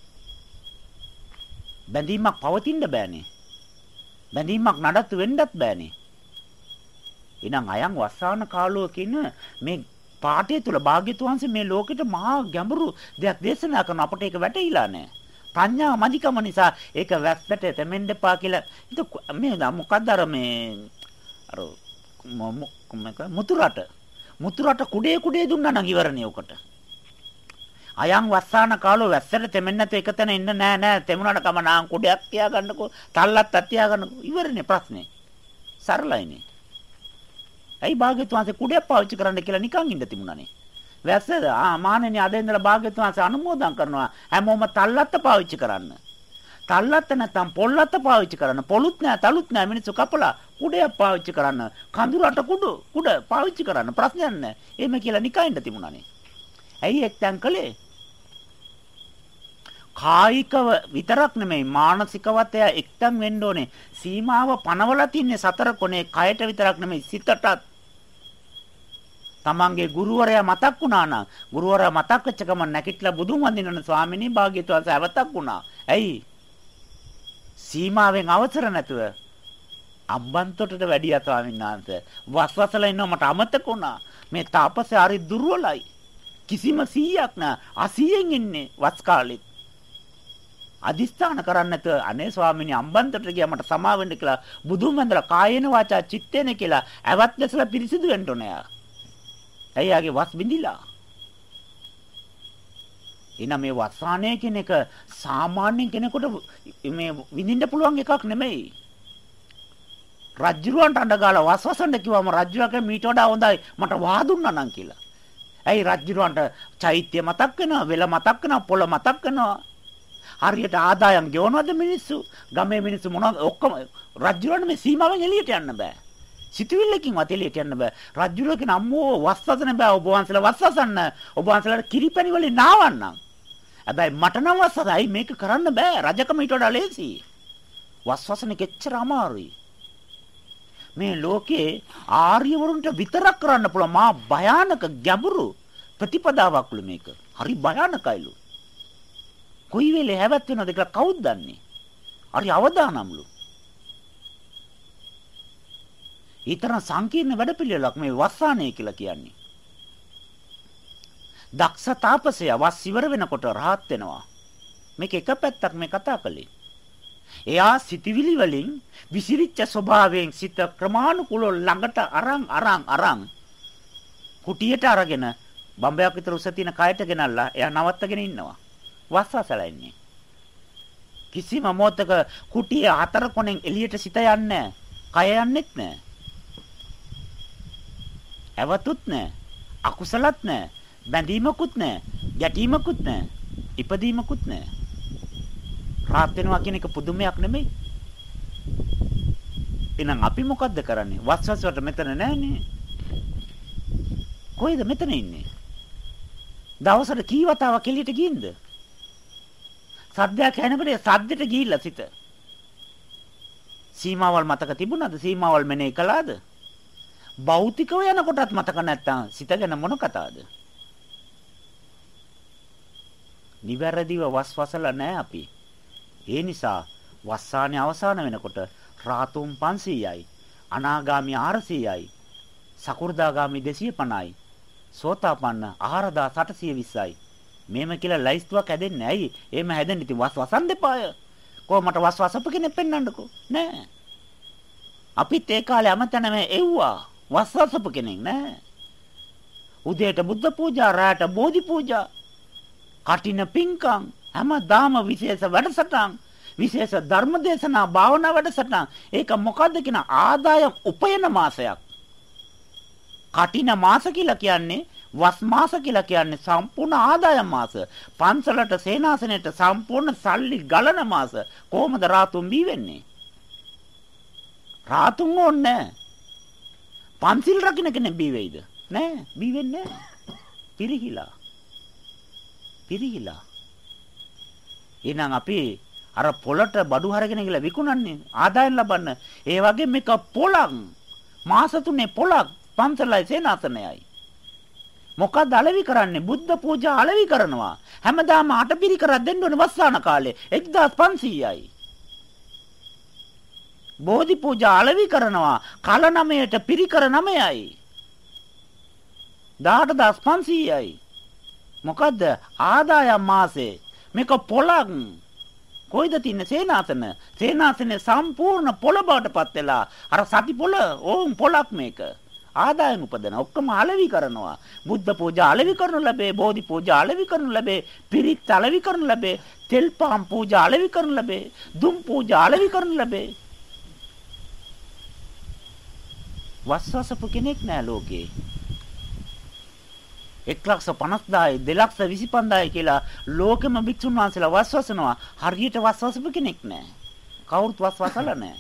බැඳීමක් පවතින්න බෑනේ. බැඳීමක් නඩත්තු වෙන්නත් බෑනේ. එහෙනම් අයන් වස්සාන කාලෝ කියන මේ පාඨය තුල භාග්‍යතුන් වහන්සේ මේ ලෝකෙට මහා ගැඹුරු දෙයක් දේශනා කරන අපට ඒක වැටහිලා නැහැ. ප්‍රඥාව මදිකම නිසා ඒක වැස්සට තෙමෙන්න එපා කියලා. ඒක මේ මොකද්ද අර මේ අර මුතුරට මුතුරට කුඩේ කුඩේ දුන්නා නම් ඉවරනේ උකට. අයන් වස්සාන කාලෝ වැස්සට තෙමෙන්න නැතු එකතැන ඉන්න නෑ නෑ. තෙමුණට කම නාම් කුඩයක් තියාගන්නකෝ තල්ලත් තියාගන්නකෝ. ඉවරනේ ප්‍රශ්නේ. සරලයිනේ. ඇයි භාග්‍යතුන් වහන්සේ කුඩයක් පාවිච්චි කරන්න කියලා නිකන් ඉඳ තිබුණානේ? වැස්සද ආ මානෙනි අද ඉඳලා භාග්‍යතුන් වහන්සේ අනුමෝදන් කරනවා හැමෝම තල්ලත් පාවිච්චි කරන්න. තල්ලත් නැත්නම් පොල්ලත් පාවිච්චි කරන්න පොලුත් නෑ තලුත් නෑ මිනිස්සු කපලා කුඩයක් පාවිච්චි කරන්න කඳුරට කුඩු කුඩ පාවිච්චි කරන්න ප්‍රශ්නයක් නෑ එහෙම කියලා නිකන් ඉඳ තිබුණානේ ඇයි එක්තැන් කළේ? කායිකව විතරක් නෙමෙයි මානසිකවත් එයා එක්තැන් වෙන්න ඕනේ. සීමාව පනවලා තින්නේ සතර කොනේ කයට විතරක් නෙමෙයි සිතටත්. තමන්ගේ ගුරුවරයා මතක් වුණා නම් ගුරුවරයා මතක් වෙච්ච ගමන් නැකිట్లా බුදුන් වඳිනන ස්වාමිනී භාග්‍යතුන් සවතක් වුණා. ඇයි? සීමාවෙන් අවසර නැතුව අම්බන්තොටට වැඩියා ස්වාමීන් වහන්සේ. වස්වසලා ඉන්නව මට අමතක වුණා. මේ තාපසේ හරි දුර්වලයි. කිසිම 100ක් නෑ 80න් ඉන්නේ වස් කාලෙත් අදිස්ථාන කරන්න නැතුව අනේ ස්වාමීනි අම්බන්තට ගියා මට සමා වෙන්න කියලා බුදුන් වහන්සේලා කායේන වාචා චිත්තේන කියලා ඇවත් දැසලා පිරිසිදු වෙන්න ඕනේ යා. ඇයි යාගේ වස් බිඳිලා? එන මේ වස්සානය කියන එක සාමාන්‍ය කෙනෙකුට මේ විඳින්න පුළුවන් එකක් නෙමෙයි. රජ්ජුරුවන්ට අඬගාලා වස්වසන්න කිව්වම රජ්ජුරුවක මීට වඩා හොඳයි මට වාදුන්නා නම් කියලා. ඇයි රජුරවන්ට චෛත්‍ය මතක් වෙනවා, වෙල මතක් වෙනවා, පොළ මතක් වෙනවා. හරියට ආදායම් ගෙවනවද මිනිස්සු? ගමේ මිනිස්සු මොනවද ඔක්කොම රජුරවන්ට මේ සීමාවෙන් එළියට යන්න බෑ. සිතුවිල්ලකින්වත් එළියට යන්න බෑ. රජුරගේ නම්මෝ වස්සසන බෑ ඔබ වහන්සේලා වස්සසන්න. ඔබ වහන්සේලාට කිරිපැණි වලින් නාවන්නම්. හැබැයි මට නම් වස්සසයි මේක කරන්න බෑ. රජකම ඊට වඩා ලේසි. වස්සසන කෙච්චර අමාරුයි. මේ ලෝකේ ආර්යවරුන්ට විතරක් කරන්න පුළුවන් මා භයානක ගැඹුරු ප්‍රතිපදාවක්ලු මේක. හරි භයානකයිලු. කොයි වෙලේ හැවත් වෙනවද කියලා කවුද දන්නේ? හරි අවදානම්ලු. ඊතරම් සංකීර්ණ වැඩපිළිවෙලක් මේ වස්සානය කියලා කියන්නේ. දක්ෂ තාපසයා වස් ඉවර වෙනකොට රහත් වෙනවා. මේක එක පැත්තක් මේ කතා කළේ. එයා සිතවිලි වලින් විසිරිච්ච ස්වභාවයෙන් සිත ක්‍රමානුකූලව ළඟට අරන් අරන් අරන් කුටියට අරගෙන බම්බයක් විතර උස තියෙන කයට ගෙනල්ලා එයා නවත්තගෙන ඉන්නවා. වස්සසලා ඉන්නේ. කිසිම මොහතක කුටියේ හතර කොනෙන් එළියට සිත යන්නේ කය යන්නෙත් නැහැ. ඇවතුත් නැහැ. අකුසලත් නැහැ. බැඳීමකුත් නැහැ. ගැටීමකුත් නැහැ. ඉපදීමකුත් නැහැ. රාත් වෙනවා කියන එක පුදුමයක් නෙමෙයි. එහෙනම් අපි මොකද්ද කරන්නේ? වස්වස්වට මෙතන නැහනේ. කොයිද මෙතන ඉන්නේ? දවසට කී වතාවක් එළියට ගින්ද? සද්දයක් ඇහෙනකොට සද්දෙට ගිහිල්ලා සිත. සීමාවල් මතක තිබුණාද? සීමාවල් මෙනේ කළාද? භෞතිකව යනකොටත් මතක නැත්තම් සිත ගැන මොන කතාවද? නිවැරදිව වස්වසලා නැහැ අපි. ඒ නිසා වස්සානේ අවසාන වෙනකොට රාතුම් 500යි අනාගාමි 400යි සකු르දාගාමි 250යි සෝතාපන්න 4820යි මේම කියලා ලයිස්තුවක් හැදෙන්නේ ඇයි? එහෙම හැදෙන්න ඉතින් වස් වසන් දෙපාය. කොහමට වස් වසප කෙනෙක් පෙන්වන්නකෝ? නෑ. අපිත් ඒ කාලේ අමතනම එව්වා. වස් වසප කෙනෙක් නෑ. උදේට බුද්ධ පූජා රාට බෝධි පූජා. කටින පිංකම් හැමදාම විශේෂ වැඩසටහන් විශේෂ ධර්මදේශනා භාවනා වැඩසටහන්. ඒක මොකද්ද කියන ආදායම් උපයන මාසයක්. කටින මාස කියලා කියන්නේ වස් මාස කියලා කියන්නේ සම්පූර්ණ ආදායම් මාස. පන්සලට සේනාසනයට සම්පූර්ණ සල්ලි ගලන මාස. කොහොමද රාතුන් බී වෙන්නේ? රාතුන් ඕනේ පන්සිල් රකින්න කෙනෙක් බී වෙයිද? නෑ බී වෙන්නේ නෑ පිරිහිලා. පිරිහිලා එහෙනම් අපි අර පොලට බඩු හරගෙන ගිහලා විකුණන්නේ ආදායම් ලබන්න. ඒ වගේ මේක පොලක්. මාස තුනේ පොලක් පන්සලයි සේනාසනයයි. මොකද අලෙවි කරන්නේ? බුද්ධ පූජා අලෙවි කරනවා. හැමදාම අටපිරි කරක් දෙන්න ඕනේ වස්සාන කාලේ 1500යි. බෝධි පූජා අලෙවි කරනවා. කල නමයට පිරිකර නමයයි. 18500යි. මොකද්ද? ආදායම් මාසේ. මේක පොලක් කොයිද තින්නේ? සේනාසන. සේනාසනේ සම්පූර්ණ පොළ බවටපත් වෙලා අර සති පොළ ඕම් පොලක් මේක. ආදායම් උපදන ඔක්කොම අලෙවි කරනවා. බුද්ධ පූජා අලෙවි කරනු ලැබේ බෝධි පූජා අලෙවි කරනු ලැබේ පිරිත් අලෙවි කරනු ලැබේ තෙල් පාම් පූජා අලෙවි කරනු ලැබේ දුම් පූජා අලෙවි කරනු ලැබේ. වස්සසපු කෙනෙක් නෑ ලෝකේ. 150000යි 225000යි කියලා ලෝකෙම භික්ෂුන් වහන්සේලා වස්වසනවා හරියට වස්වසපු කෙනෙක් නැහැ. කවුරුත් වස්වසලා නැහැ.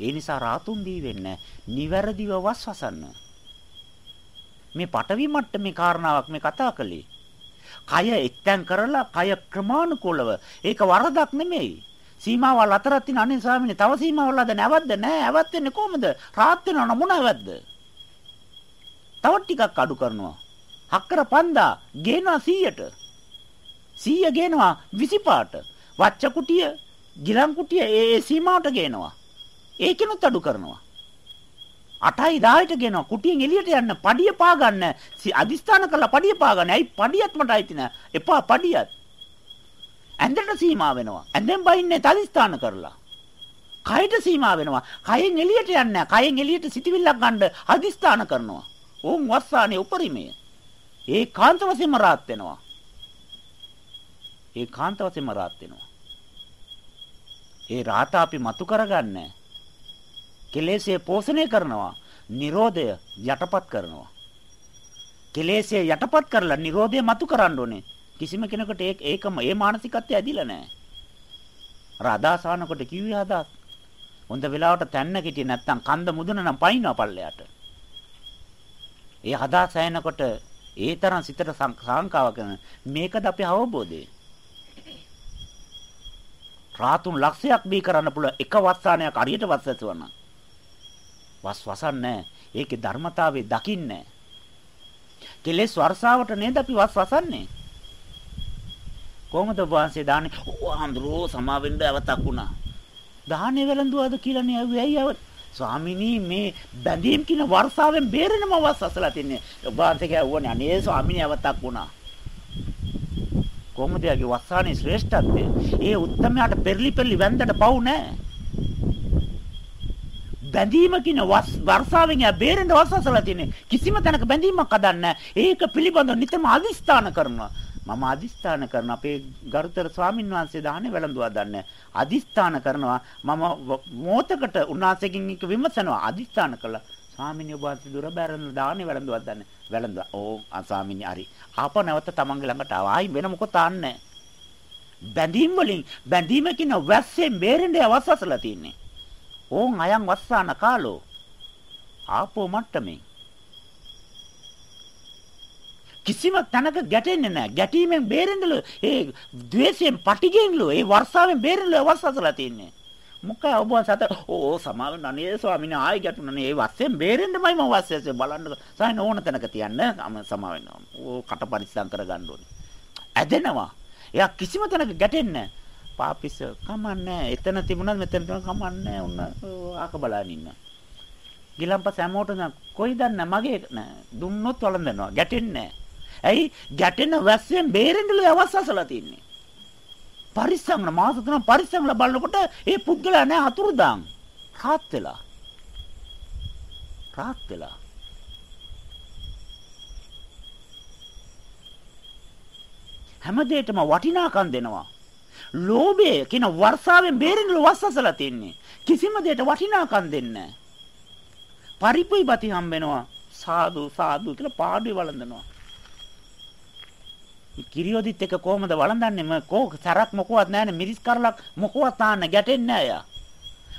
ඒ නිසා රාතුන් දී වෙන්නේ නිවැරදිව වස්වසන්න. මේ පටවි මට්ටමේ කාරණාවක් මේ කතා කළේ. කය එක්තෙන් කරලා කය ක්‍රමානුකූලව ඒක වරදක් නෙමෙයි. සීමාවල් අතරක් තියෙන අනේ ස්වාමීනි තව සීමාවල් අද නැවද්ද නැහැ. ඇවත් වෙන්නේ කොහමද? රාත් වෙනව මොන ඇවද්ද? තව ටිකක් අඩු කරනවා. හක්කර 5000 ගේනවා 100ට. 100 ගේනවා 25ට. වච්ච කුටිය, ගිලන් කුටිය ඒ ඒ සීමාවට ගේනවා. ඒකිනුත් අඩු කරනවා. 8යි 10ට ගේනවා කුටියෙන් එළියට යන්න පඩිය පා ගන්න අදිස්ථාන කරලා පඩිය පා ගන්න. ඇයි පඩියත් මට අයිති නෑ. එපා පඩියත්. ඇඳට සීමා වෙනවා. ඇඳෙන් බයින්නේ තදිස්ථාන කරලා. කයට සීමා වෙනවා. කයෙන් එළියට යන්නේ නෑ. කයෙන් එළියට සිටිවිල්ලක් ගන්න අදිස්ථාන කරනවා. ඕන් වස්සානේ උපරිමය. ඒ කාන්ත වශයෙන්ම රාත් වෙනවා. ඒ කාන්ත වශයෙන්ම රාත් වෙනවා. ඒ රාත අපි මතු කරගන්නේ. කෙලෙස්ය පෝෂණය කරනවා. Nirodha යටපත් කරනවා. කෙලෙස්ය යටපත් කරලා Nirodha මතු කරන්න ඕනේ. කිසිම කෙනෙකුට ඒක ඒකම ඒ මානසිකත්වය ඇදිලා නැහැ. අර අදාසානකොට කිව්වේ අදාස්. හොඳ වෙලාවට තැන්න කිටියේ නැත්තම් කන්ද මුදුන නම් පයින්නවා පල්ලයට. ඒ අදහස ඇහෙනකොට ඒ තරම් සිතට සංකාවක් කරන මේකද අපේ අවබෝධය. රාතුන් ලක්ෂයක් බී කරන්න පුළුවන් එක වස්සානයක් හරියට වස්සසවන්න. වස් වසන්නේ ඒකේ ධර්මතාවය දකින්නේ. කෙලෙස් වර්ෂාවට නේද අපි වස් වසන්නේ. කොහොමද වහන්සේ දාන්නේ? ඕ ආන්දරෝ සමාවෙන්න අවතක් වුණා. දාහනේ වැළඳුවාද කියලා නේ ඇව්වේ ඇයි අවත්? ස්වාමිනී මේ බැඳීම් කියන වර්ෂාවෙන් බේරෙනම අවස් අසලා තින්නේ. ඔබ වහන්සේ කියවුවනේ අනේ ස්වාමිනී අවතක් වුණා. කොහොමද යගේ වස්සානේ ශ්‍රේෂ්ඨත්වය? ඒ උත්තමයාට පෙරලි පෙරලි වැන්දට පවු නැහැ. බැඳීම කියන වර්ෂාවෙන් යා බේරෙන්න වස්සසලා තියෙන්නේ. කිසිම තැනක බැඳීමක් අදන්නේ ඒක පිළිබඳව නිතරම අදිස්ථාන කරනවා. මම අදිස්ථාන කරන අපේ ගරුතර ස්වාමින් වහන්සේ දාහනේ වැළඳුවා දන්නේ. අදිස්ථාන කරනවා මම මොහතකට උන්වහන්සේකින් එක විමසනවා අදිස්ථාන කළා. ස්වාමීන් වහන්සේ දුර බැරන දාහනේ වැළඳුවා දන්නේ. වැළඳුවා. ඕ ආ ස්වාමීන් හරි. ආපහු නැවත තමන්ගේ ළඟට ආවා. ආයි වෙන මොකද තාන්නේ. බැඳීම් වලින් බැඳීමකින් වැස්සෙන් බේරෙන්න අවශ්‍යසලා තින්නේ. ඕන් අයන් වස්සාන කාලෝ. ආපෝ මට්ටමේ. කිසිම තැනක ගැටෙන්නේ නැහැ. ගැටීමෙන් බේරෙන්නලු. ඒ द्वේෂයෙන් පටිගෙන්ලු ඒ වර්ෂාවෙන් බේරෙන්නලු. අවශ්‍යසලා තින්නේ. මොකද ඔබ සත ඕ සමාව නනේ ස්වාමීන් ආයි ගැටුණනේ ඒ වස්සෙන් බේරෙන්නමයි මම වස්සෙන් බලන්න සායන ඕන තැනක තියන්න. සමාව වෙනවා. ඕ කට පරිස්සම් කරගන්න ඕනේ. ඇදෙනවා. එයා කිසිම තැනක ගැටෙන්නේ පාපිස කමන්නේ එතන තිබුණත් මෙතන තිබුණා කමන්නේ උන්න ආක බලන් ඉන්න. ගිලම්පස් හැමෝටම කොයි දන්න මගේ නෑ. දුන්නොත් වළඳනවා. ගැටෙන්නේ ඇයි ගැටෙන වැස්සෙන් බේරෙන්නලු අවස්සසලා තින්නේ. පරිස්සම්න මාස තුන පරිස්සම්ල බලනකොට ඒ පුද්ගලයා නෑ අතුරුදාන්. රාත් වෙලා. රාත් වෙලා. හැමදේටම වටිනාකම් දෙනවා. ලෝභය කියන වර්ෂාවෙන් බේරෙන්න වස්සසලා තින්නේ. කිසිම දෙයකට වටිනාකම් දෙන්නේ නැහැ. පරිපුයි බති හම්බෙනවා. සාදු සාදු කියලා පාඩුවේ වළඳනවා. කිරියොදිත් එක කොහමද වළඳන්නේ? ම කෝ සරක් මොකවත් නැහැනේ මිරිස් කරලක් මොකවත් තාන්න ගැටෙන්නේ නැහැ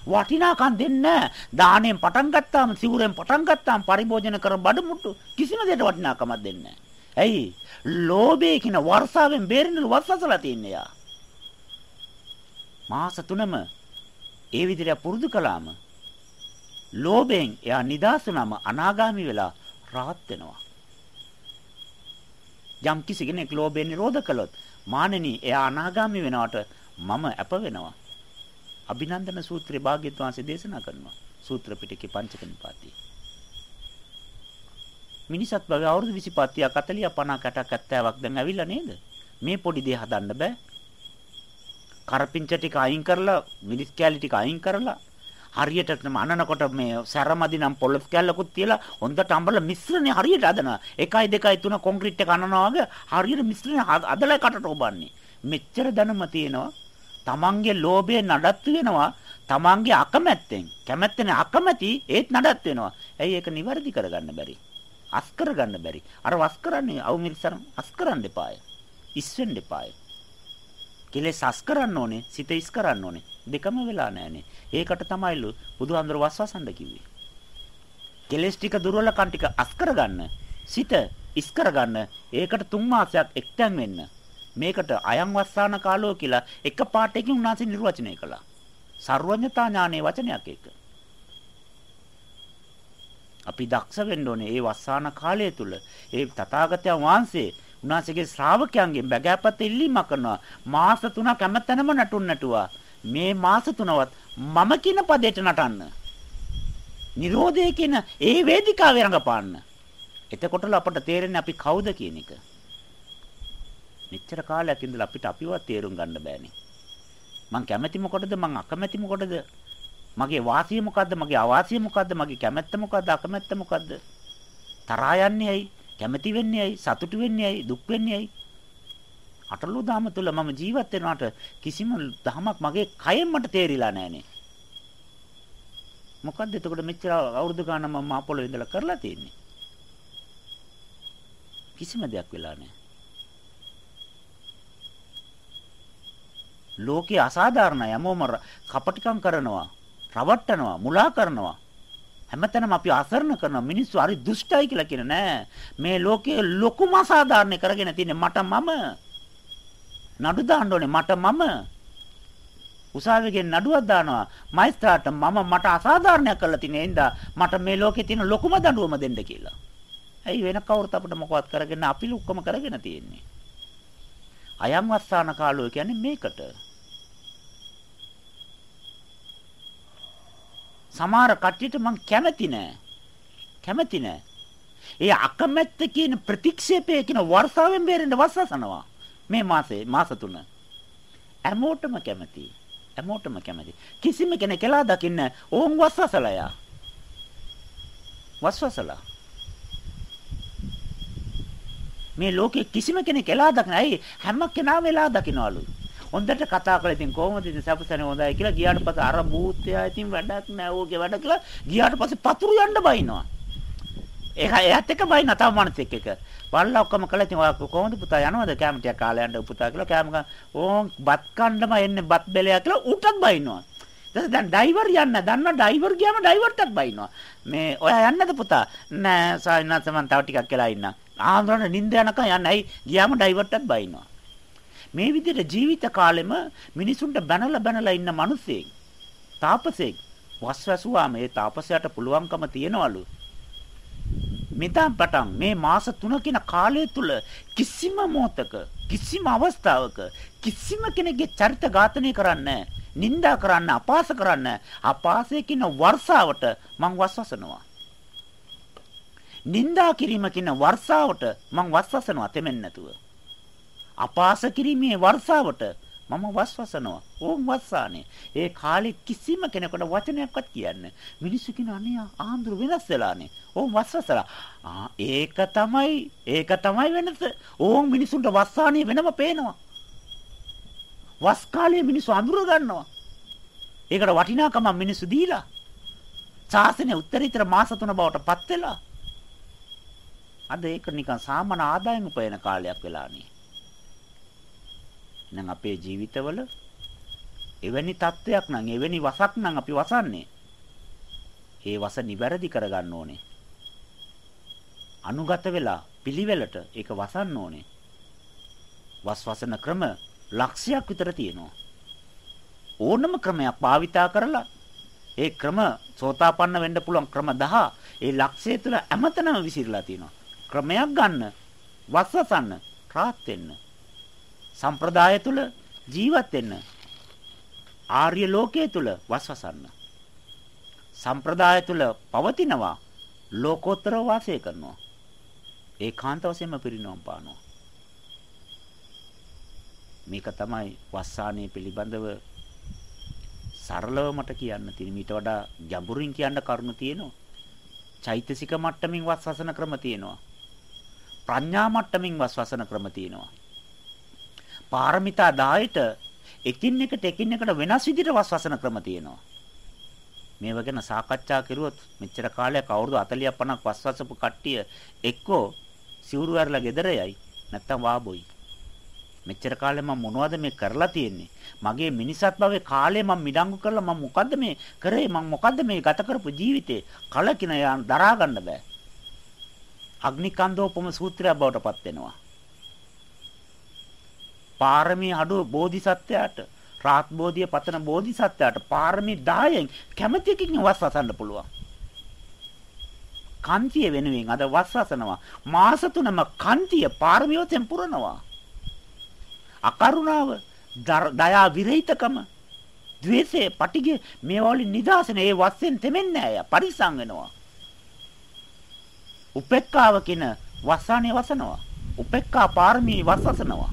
වටිනාකම් දෙන්නේ දාණයෙන් පටන් ගත්තාම සිවුරෙන් පටන් ගත්තාම පරිභෝජන කර බඩමුට්ටු කිසිම දෙයකට වටිනාකමක් දෙන්නේ ඇයි? ලෝභයේ කියන වර්ෂාවෙන් බේරෙන්න වස්සසලා තියන්නේ යා. මාස තුනම ඒ විදිහට පුරුදු කළාම ලෝභයෙන් එයා නිදාස් වුණාම අනාගාමි වෙලා රාහත් වෙනවා. යම් කිසි කෙනෙක් ලෝභයෙන් නිරෝධ කළොත් මානෙනි එයා අනාගාමි වෙනවට මම අප වෙනවා. අභිනන්දන සූත්‍රයේ භාග්‍යවත් වහන්සේ දේශනා කරනවා. සූත්‍ර පිටකේ පංචක නිපාතේ. මිනිසත් භවය අවුරුදු 25 30 40 50 60 70ක් දැන් ඇවිල්ලා නේද? මේ පොඩි දේ හදන්න බෑ. කරපිංච ටික අයින් කරලා මිරිස් කෑලි ටික අයින් කරලා හරියට අනනකොට මේ සැරමදි නම් පොළොස් කැල්ලකුත් තියලා හොඳට අඹලා මිශ්‍රණය හරියට හදනවා 1 2 3 කොන්ක්‍රීට් එක අනනවා වගේ හරියට මිශ්‍රණය අදලා කටට ඔබන්නේ මෙච්චර දැනුම තියෙනවා. තමන්ගේ ලෝභය නඩත්තු වෙනවා. තමන්ගේ අකමැත්තෙන් කැමැත්තෙන් අකමැති ඒත් නඩත් වෙනවා. ඇයි ඒක නිවැරදි කරගන්න බැරි? අස් කරගන්න බැරි. අර වස් කරන්නේ අවුමිරිසරම් අස් කරන්න එපාය. ඉස් වෙන්න එපාය. කෙලෙස් අස් කරන්න ඕනේ, සිත ඉස් කරන්න ඕනේ. දෙකම වෙලා නැහනේ. ඒකට තමයිලු බුදුහාමුදුර වස්වසන්න කිව්වේ. කෙලෙස් ටික දුර්වලකම් ටික අස් කරගන්න, සිත ඉස් කරගන්න, ඒකට තුන් මාසයක් එක්තැන් වෙන්න. මේකට අයං වස්සාන කාලෝ කියලා එක පාඩයකින් උන්වහන්සේ නිර්වචනය කළා. සර්වඥතා ඥානයේ වචනයක් ඒක. අපි දක්ෂ වෙන්න ඕනේ මේ වස්සාන කාලය තුල ඒ තථාගතයන් වහන්සේ උන්වහන්සේගේ ශ්‍රාවකයන්ගෙන් බගෑපත් ඉල්ලීමක් කරනවා. මාස 3ක් හැමතැනම නටුන් නටුවා. මේ මාස තුනවත් මම කියන පදයට නටන්න. Nirodhe කියන ඒ වේදිකාවේ රඟපාන්න. එතකොටල අපට තේරෙන්නේ අපි කවුද කියන එක. මෙච්චර කාලයක් ඉඳලා අපිට අපිවත් තේරුම් ගන්න බෑනේ. මං කැමැති මොකටද මං අකමැති මොකටද? මගේ වාසිය මොකද්ද? මගේ අවාසිය මොකද්ද? මගේ කැමැත්ත මොකද්ද? අකමැත්ත මොකද්ද? තරහා යන්නේ ඇයි? කැමති වෙන්නේ ඇයි? සතුටු වෙන්නේ ඇයි? දුක් වෙන්නේ ඇයි? අටලෝ දාම තුල මම ජීවත් වෙනාට කිසිම දහමක් මගේ කයෙන් මට තේරිලා නැහනේ. මොකද්ද එතකොට මෙච්චර අවුරුදු ගානක් මම මාපොළොවේ ඉඳලා කරලා තියෙන්නේ? කිසිම දෙයක් වෙලා නැහැ. ලෝකේ අසාධාරණ යමෝම කපටිකම් කරනවා, රවට්ටනවා, මුලා කරනවා. හැමතැනම අපි අසරණ කරන මිනිස්සු හරි දුෂ්ටයි කියලා කියන නෑ. මේ ලෝකයේ ලොකුම අසාධාරණ කරගෙන තියෙන්නේ මට මම. නඩු දාන්න ඕනේ මට මම. උසාවියෙන් නඩුවක් දානවා. මයිස්ත්‍රාට මම මට අසාධාරණයක් කරලා තියෙන හින්දා මට මේ ලෝකේ තියෙන ලොකුම දඬුවම දෙන්න කියලා. ඇයි වෙන කවුරුත් අපිට මොකවත් කරගෙන අපි ලොක්කම කරගෙන තියෙන්නේ. අයම් වස්සාන කාලෝ කියන්නේ මේකට. සමහර කට්ටියට මං කැමති නෑ. කැමති නෑ. ඒ අකමැත්ත කියන ප්‍රතික්ෂේපය කියන වර්ෂාවෙන් බේරෙන්න වස්සසනවා. මේ මාසේ මාස තුන. හැමෝටම කැමති. හැමෝටම කැමති. කිසිම කෙනෙක් කියලා දකින්න ඕන් වස්සසලයා. වස්වසලා. මේ ලෝකේ කිසිම කෙනෙක් එලා දකින්න. ඇයි හැම කෙනාම එලා දකින්නවලු. හොඳට කතා කරලා ඉතින් කොහොමද ඉතින් සපසනේ හොඳයි කියලා ගියාට පස්සේ අර භූතයා ඉතින් වැඩක් නෑ ඕකේ වැඩ කියලා ගියාට පස්සේ පතුරු යන්න බයිනවා. ඒක එයාත් එක්ක බයින්න තව මනසෙක් එක. බලලා ඔක්කොම කළා ඉතින් ඔයා කොහොමද පුතා යනවද කැම ටික කාලේ යන්න පුතා කියලා කැම ඕන් බත් කන්නම එන්නේ බත් බෙලයක් කියලා උටත් බයිනවා. ඊට දැන් ඩ්‍රයිවර් යන්න දන්නා ඩ්‍රයිවර් ගියාම ඩ්‍රයිවර්ටත් බයිනවා. මේ ඔයා යන්නද පුතා? නෑ සායනාත් මම තව ටිකක් කියලා ඉන්නම්. ආන්දරන නිින්ද යනකම් යන්න. ඇයි ගියාම ඩ්‍රයිවර්ටත් බයිනවා. මේ විදිහට ජීවිත කාලෙම මිනිසුන්ට බැනලා බැනලා ඉන්න මිනිස්සෙක් තාපසෙක් වස්වැසුවාම ඒ තාපසයාට පුළුවන්කම තියනවලු. මෙතන් පටන් මේ මාස 3 කියන කාලය තුල කිසිම මොහතක කිසිම අවස්ථාවක කිසිම කෙනෙක්ගේ චරිත ඝාතනය කරන්නේ නින්දා කරන්න අපාස කරන්න අපාසයේ කියන වර්ෂාවට මං වස්වසනවා. නින්දා කිරීම කියන වර්ෂාවට මං වස්වසනවා තෙමෙන්නේ නැතුව. අපාස කිරීමේ වර්ෂාවට මම වස්වසනවා. ඕම් වස්සානේ. ඒ කාලේ කිසිම කෙනෙකුට වචනයක්වත් කියන්නේ මිනිස්සු කියන අනේ ආන්දර වෙනස් වෙලානේ. ඕම් වස්වසලා. ආ ඒක තමයි ඒක තමයි වෙනස. ඕම් මිනිසුන්ට වස්සානේ වෙනම පේනවා. වස් කාලේ මිනිස්සු අඳුර ගන්නවා. ඒකට වටිනාකම මිනිස්සු දීලා. ශාසනය උත්තරීතර මාස තුන බවට පත් වෙලා. අද ඒක නිකන් සාමාන්‍ය ආදායම උපයන කාලයක් වෙලානේ. එහෙනම් අපේ ජීවිතවල එවැනි තත්වයක් නම් එවැනි වසක් නම් අපි වසන්නේ. ඒ වස නිවැරදි කරගන්න ඕනේ. අනුගත වෙලා පිළිවෙලට ඒක වසන්න ඕනේ. වස්වසන ක්‍රම ලක්ෂයක් විතර තියෙනවා. ඕනම ක්‍රමයක් භාවිතා කරලා ඒ ක්‍රම සෝතාපන්න වෙන්න පුළුවන් ක්‍රම 10 ඒ ලක්ෂය තුළ හැමතැනම විසිරලා තියෙනවා. ක්‍රමයක් ගන්න වස්වසන්න රාත් වෙන්න සම්ප්‍රදාය තුල ජීවත් වෙන්න. ආර්ය ලෝකයේ තුල වස්වසන්න. සම්ප්‍රදාය තුල පවතිනවා ලෝකෝත්තර වාසය කරනවා. ඒකාන්ත වශයෙන්ම පිරිනොම් පානවා. මේක තමයි වස්සානේ පිළිබඳව සරලව මට කියන්න තියෙන. මීට වඩා ගැඹුරින් කියන්න කරුණු තියෙනවා. චෛතසික මට්ටමින් වස්වසන ක්‍රම තියෙනවා. ප්‍රඥා මට්ටමින් වස්වසන ක්‍රම තියෙනවා. පාරමිතා 10ට එකින් එකට එකින් එකට වෙනස් විදිහට වස්වසන ක්‍රම තියෙනවා. මේව ගැන සාකච්ඡා කරුවොත් මෙච්චර කාලයක් අවුරුදු 40 50ක් වස්වසපු කට්ටිය එක්කෝ සිවුරු ඇරලා ගෙදර යයි නැත්තම් වාබොයි. මෙච්චර කාලෙ මම මොනවද මේ කරලා තියෙන්නේ? මගේ මිනිසත් භවයේ කාලේ මම මිඩංගු කරලා මම මොකද්ද මේ කරේ? මම මොකද්ද මේ ගත කරපු ජීවිතේ? කලකින දරා ගන්න බෑ. අග්නිකන්දෝපම සූත්‍රය බවට පත් වෙනවා. පාරමී අඩුව බෝධිසත්වයාට රාත් බෝධිය පතන බෝධිසත්වයාට පාරමී 10න් කැමැතිකින් වස්වසන්න පුළුවන්. කන්තිය වෙනුවෙන් අද වස්වසනවා. මාස තුනම කන්තිය පාරමියෝතෙන් පුරනවා. අකරුණාව, දයා විරහිතකම, ද්වේෂය, පටිගය මේවලින් නිදාසන ඒ වස්යෙන් තෙමෙන්නේ නැහැ. පරිසං වෙනවා. උපේක්ඛාව කියන වස්සානේ වසනවා. උපේක්ඛා පාරමී වස්සසනවා.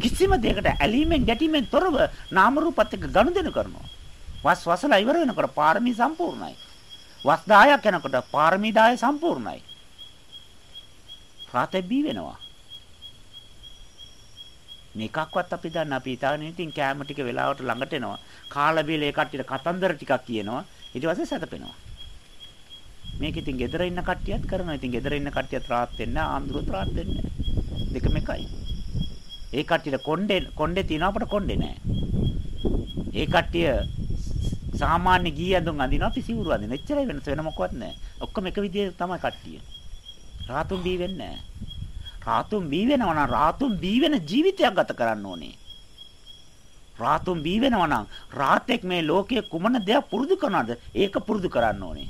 කිසිම දෙයකට ඇලීමෙන් ගැටීමෙන් තොරව නාම රූපත් එක්ක ගනුදෙනු කරනවා. වස් වසලා ඉවර වෙනකොට පාරමී සම්පූර්ණයි. වස් 10ක් යනකොට පාරමී 10 සම්පූර්ණයි. රාතේ බී වෙනවා. මේකක්වත් අපි දන්න අපි ඉතාලනේ ඉතින් කෑම ටික වෙලාවට ළඟට එනවා. කාලා බීලා ඒ කට්ටියට කතන්දර ටිකක් කියනවා. ඊට පස්සේ සැතපෙනවා. මේක ඉතින් gedara ඉන්න කට්ටියත් කරනවා. ඉතින් gedara ඉන්න කට්ටියත් රාත් වෙන්නේ ආන්දරුත් රාත් වෙන්නේ. දෙකම එකයි. ඒ කට්ටියට කොණ්ඩේ කොණ්ඩේ තියනවා අපට කොණ්ඩේ නැහැ. ඒ කට්ටිය සාමාන්‍ය ගී ඇඳුම් අඳිනවා අපි සිවුරු අඳිනවා. එච්චරයි වෙනස වෙන මොකවත් නැහැ. ඔක්කොම එක විදිහේ තමයි කට්ටිය. රාතුන් බී වෙන්නේ නැහැ. රාතුන් බී වෙනවා නම් රාතුන් බී වෙන ජීවිතයක් ගත කරන්න ඕනේ. රාතුන් බී වෙනවා නම් රාතෙක් මේ ලෝකයේ කුමන දෙයක් පුරුදු කරනවද? ඒක පුරුදු කරන්න ඕනේ.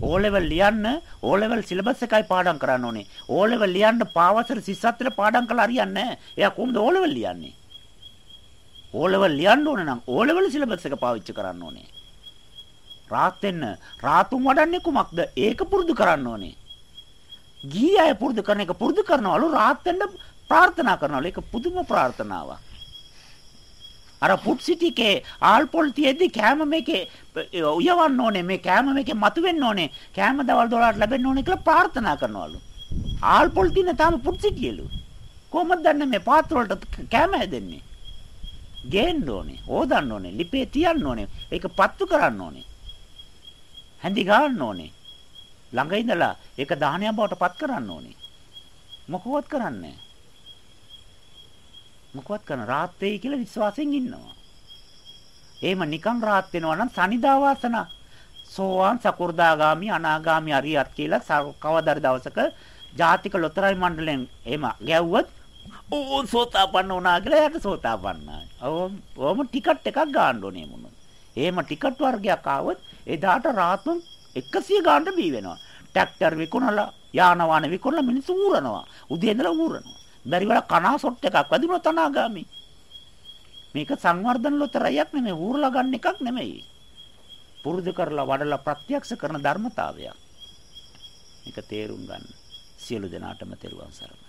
O level ලියන්න O level සිලබස් එකයි පාඩම් කරන්න ඕනේ. O level ලියන්න පාවසර 34 පාඩම් කළා හරියන්නේ නැහැ. එයා කොහොමද O level ලියන්නේ? O level ලියන්න ඕනේ නම් O level සිලබස් එක පාවිච්චි කරන්න ඕනේ. රාත් වෙන්න රාතුන් වඩන්නේ කුමක්ද? ඒක පුරුදු කරන්න ඕනේ. ගිහි අය පුරුදු කරන එක පුරුදු කරනවලු රාත් වෙන්න ප්‍රාර්ථනා කරනවලු. ඒක පුදුම ප්‍රාර්ථනාවක්. අර පුට් සිටිකේ ආල්පොල් තියෙද්දි කෑම මේකේ උයවන්න ඕනේ. මේ කෑම මේකේ මතුවෙන්න ඕනේ. කෑම දවල් 12ට ලැබෙන්න ඕනේ කියලා ප්‍රාර්ථනා කරනවලු. ආල්පොල් තියෙන තාම පුට් සිටියලු. කොහොමද දන්නේ මේ පාත්‍ර වලට කෑම හැදෙන්නේ? ගේන්න ඕනේ හොදන්න ඕනේ ලිපේ තියන්න ඕනේ. ඒක පත්තු කරන්න ඕනේ. හැඳි ගන්න ඕනේ. ළඟ ඉඳලා ඒක දහනයක් බවට පත් කරන්න ඕනේ. මොකවත් කරන්නේ මොකවත් කරන රාත් වෙයි කියලා විශ්වාසයෙන් ඉන්නවා. එහෙම නිකන් රාත් වෙනවා නම් සනිදා වාසන සෝවාන් සකු르දාගාමි අනාගාමි අරියත් කියලා කවදාද දවසක ජාතික ලොතරැයි මණ්ඩලයෙන් එහෙම ගැව්වොත් ඕ සෝතාපන්න වුණා කියලා එයාට සෝතාපන්නයි. ඕම ටිකට් එකක් ගන්න ඕනේ මොනොත්. එහෙම ටිකට් වර්ගයක් ආවොත් එදාට රාත්තුන් 100 ගානට බී වෙනවා. ට්‍රැක්ටර් විකුණලා යාන වාහන විකුණලා මිනිස්සු ඌරනවා. උදේ ඉඳලා ඌරනවා. බැරි වල කනා සොට් එකක් වැදුනොත් අනාගාමි. මේක සංවර්ධන ලොතරයක් නෙමෙයි ඌරලා ගන්න එකක් නෙමෙයි. පුරුදු කරලා වඩලා ප්‍රත්‍යක්ෂ කරන ධර්මතාවයක්. මේක තේරුම් ගන්න. සියලු දෙනාටම තෙරුවන් සරණයි.